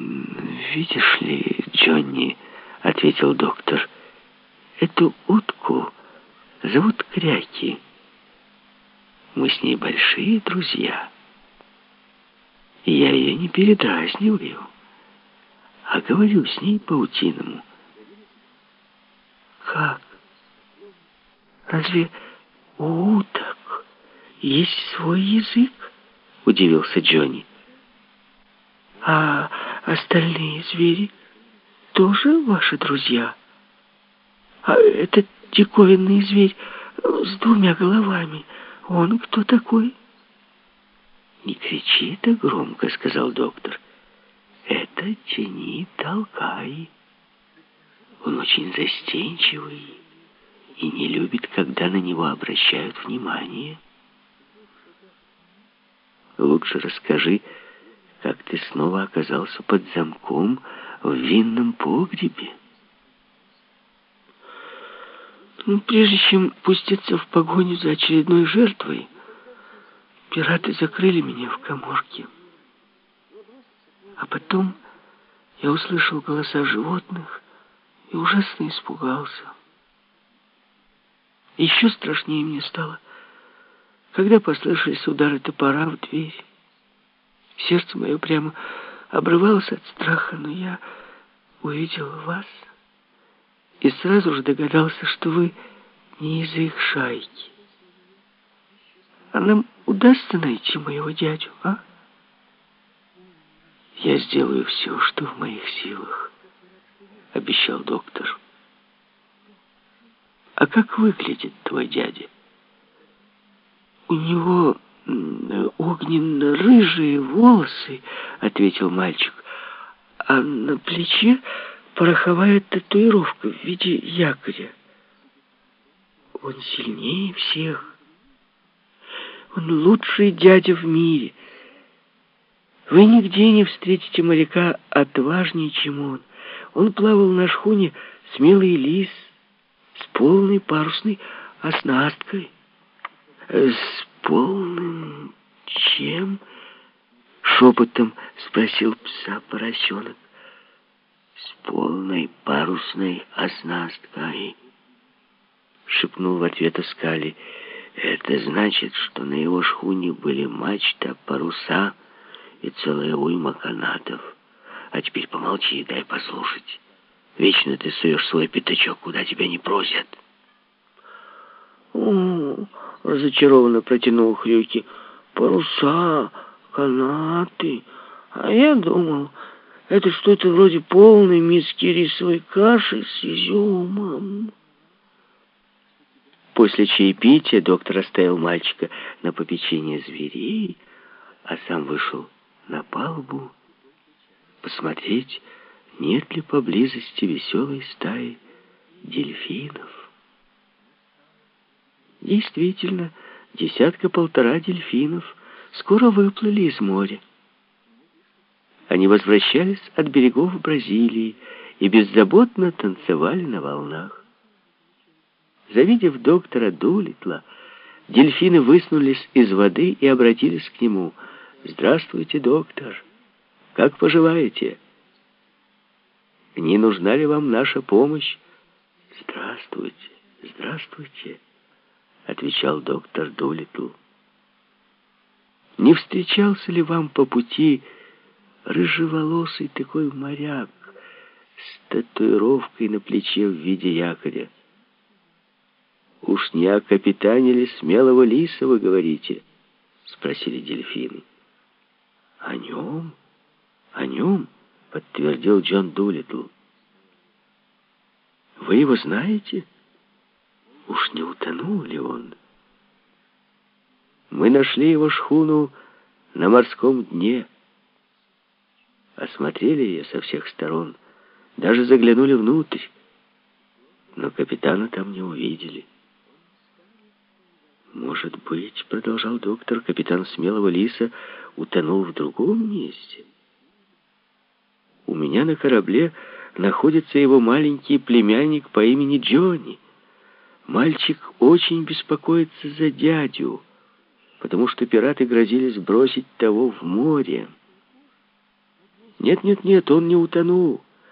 «Видишь ли, Джонни, — ответил доктор, — эту утку зовут Кряки. Мы с ней большие друзья. Я ее не передразниваю, а говорю с ней по-утиному. Как? Разве у уток есть свой язык? Удивился Джонни. А остальные звери тоже ваши друзья? А этот диковинный зверь с двумя головами, он кто такой? Не кричи так громко, сказал доктор. Это Чени Толкай. Он очень застенчивый и не любит, когда на него обращают внимание. Лучше расскажи, как ты снова оказался под замком в винном погребе. Ну, прежде чем пуститься в погоню за очередной жертвой, пираты закрыли меня в коморке. А потом я услышал голоса животных и ужасно испугался. Еще страшнее мне стало, когда послышались удары топора в дверь. Сердце мое прямо обрывалось от страха, но я увидел вас и сразу же догадался, что вы не из их шайки. А нам удастся найти моего дядю, а? Я сделаю все, что в моих силах, обещал доктор. А как выглядит твой дядя? У него огненно-рыжие волосы, ответил мальчик, а на плече пороховая татуировка в виде якоря. Он сильнее всех. Он лучший дядя в мире. Вы нигде не встретите моряка отважнее, чем он. Он плавал на шхуне смелый лис с полной парусной оснасткой. С полным чем? Шепотом спросил пса поросенок. С полной парусной оснасткой. Шепнул в ответ Аскали. Это значит, что на его шхуне были мачта, паруса и целая уйма канатов. А теперь помолчи и дай послушать. Вечно ты суешь свой пятачок, куда тебя не просят. О, разочарованно протянул Хрюки. Паруса, канаты. А я думал, это что-то вроде полной миски рисовой каши с изюмом. После чаепития доктор оставил мальчика на попечение зверей, а сам вышел на палубу посмотреть, нет ли поблизости веселой стаи дельфинов. Действительно, десятка-полтора дельфинов скоро выплыли из моря. Они возвращались от берегов Бразилии и беззаботно танцевали на волнах. Завидев доктора Дулитла, дельфины высунулись из воды и обратились к нему. «Здравствуйте, доктор! Как поживаете? Не нужна ли вам наша помощь?» «Здравствуйте, здравствуйте!» — отвечал доктор Дулитл. «Не встречался ли вам по пути рыжеволосый такой моряк с татуировкой на плече в виде якоря?» «Уж не о капитане ли смелого лиса вы говорите?» — спросили дельфины. «О нем? О нем?» — подтвердил Джон Дулитл. «Вы его знаете?» Уж не утонул ли он? Мы нашли его шхуну на морском дне. Осмотрели ее со всех сторон, даже заглянули внутрь, но капитана там не увидели. «Может быть, — продолжал доктор, — капитан Смелого Лиса утонул в другом месте. У меня на корабле находится его маленький племянник по имени Джонни. Мальчик очень беспокоится за дядю, потому что пираты грозились бросить того в море. Нет-нет-нет, он не утонул.